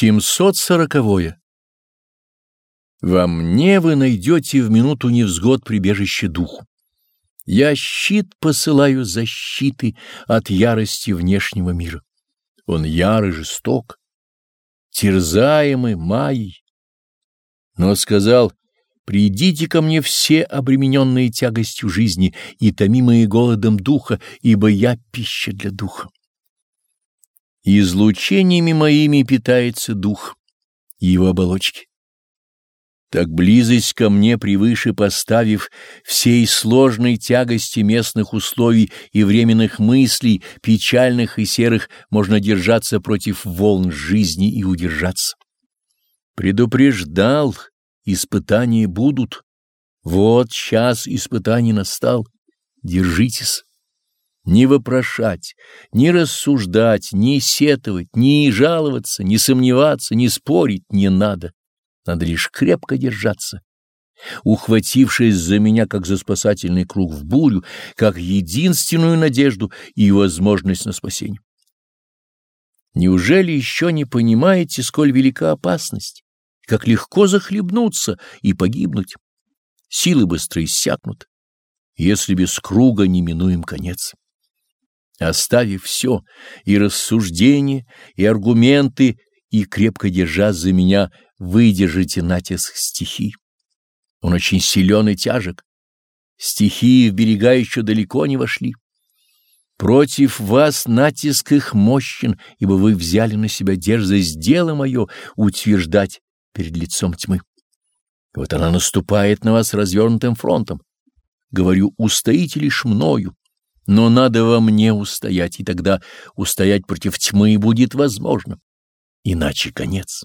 740. Во мне вы найдете в минуту невзгод прибежище духу. Я щит посылаю защиты от ярости внешнего мира. Он яр и жесток, терзаемый майей. Но сказал, придите ко мне все обремененные тягостью жизни и томимые голодом духа, ибо я пища для духа. Излучениями моими питается дух и его оболочки. Так близость ко мне превыше поставив всей сложной тягости местных условий и временных мыслей, печальных и серых, можно держаться против волн жизни и удержаться. Предупреждал, испытания будут. Вот час испытаний настал. Держитесь не вопрошать, не рассуждать, не сетовать, не жаловаться, не сомневаться, не спорить не надо. Надо лишь крепко держаться, ухватившись за меня как за спасательный круг в бурю, как единственную надежду и возможность на спасение. Неужели еще не понимаете, сколь велика опасность, как легко захлебнуться и погибнуть? Силы быстро иссякнут, если без круга неминуем конец. Оставив все, и рассуждения, и аргументы, и крепко держа за меня, выдержите натиск стихий. Он очень силен и тяжек. Стихии в берега еще далеко не вошли. Против вас натиск их мощен, ибо вы взяли на себя дерзость дело мое утверждать перед лицом тьмы. Вот она наступает на вас развернутым фронтом. Говорю, устоите лишь мною, но надо во мне устоять, и тогда устоять против тьмы будет возможно. Иначе конец.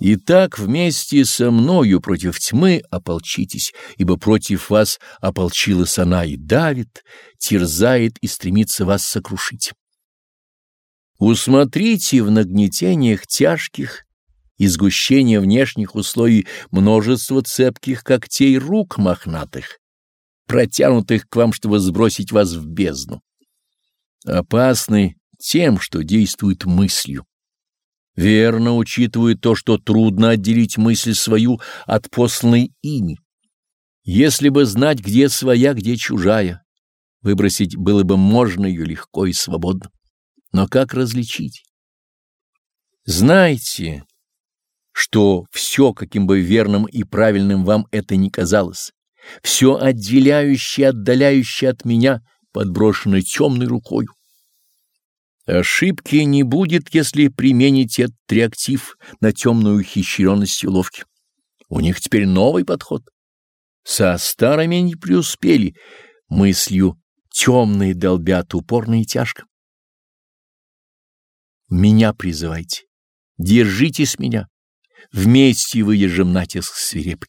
Итак, вместе со мною против тьмы ополчитесь, ибо против вас ополчилась она и давит, терзает и стремится вас сокрушить. Усмотрите в нагнетениях тяжких и внешних условий множество цепких когтей рук мохнатых, протянутых к вам, чтобы сбросить вас в бездну. Опасны тем, что действует мыслью. Верно учитывают то, что трудно отделить мысль свою от посланной ими. Если бы знать, где своя, где чужая, выбросить было бы можно ее легко и свободно. Но как различить? Знайте, что все, каким бы верным и правильным вам это ни казалось, все отделяющее, отдаляющее от меня, подброшено темной рукой. Ошибки не будет, если примените этот реактив на темную хищренность уловки. У них теперь новый подход. Со старыми не преуспели, мыслью темные долбят упорно и тяжко. Меня призывайте, держитесь меня, вместе выдержим натиск свирепый.